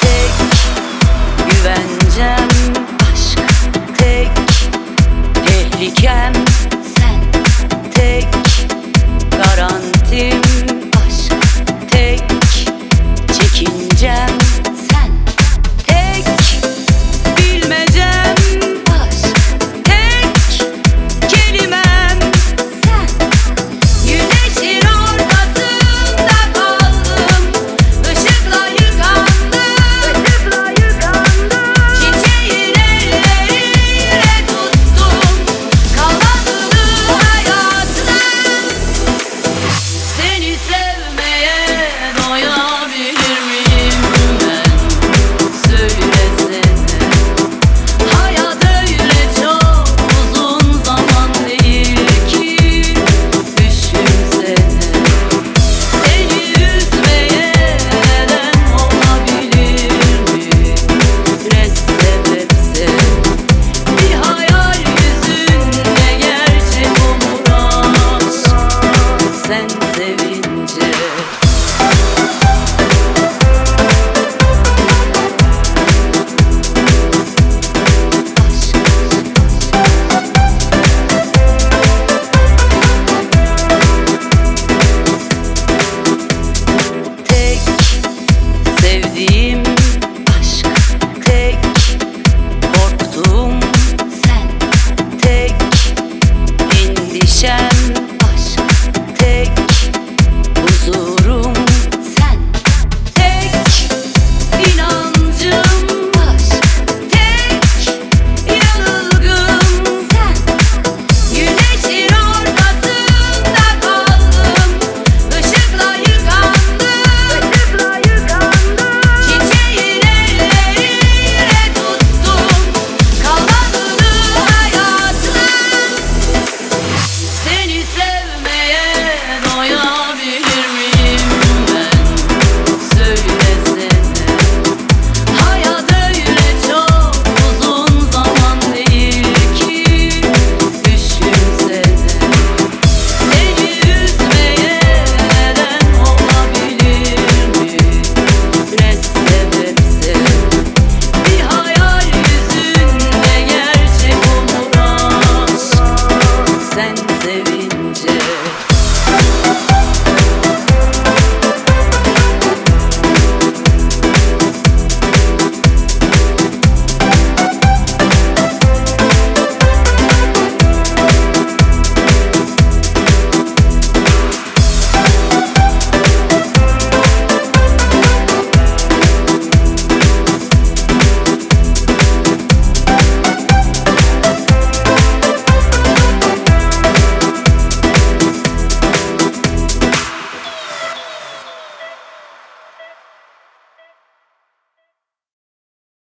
Tek güvencem aşk Tek tehlikem. deixar.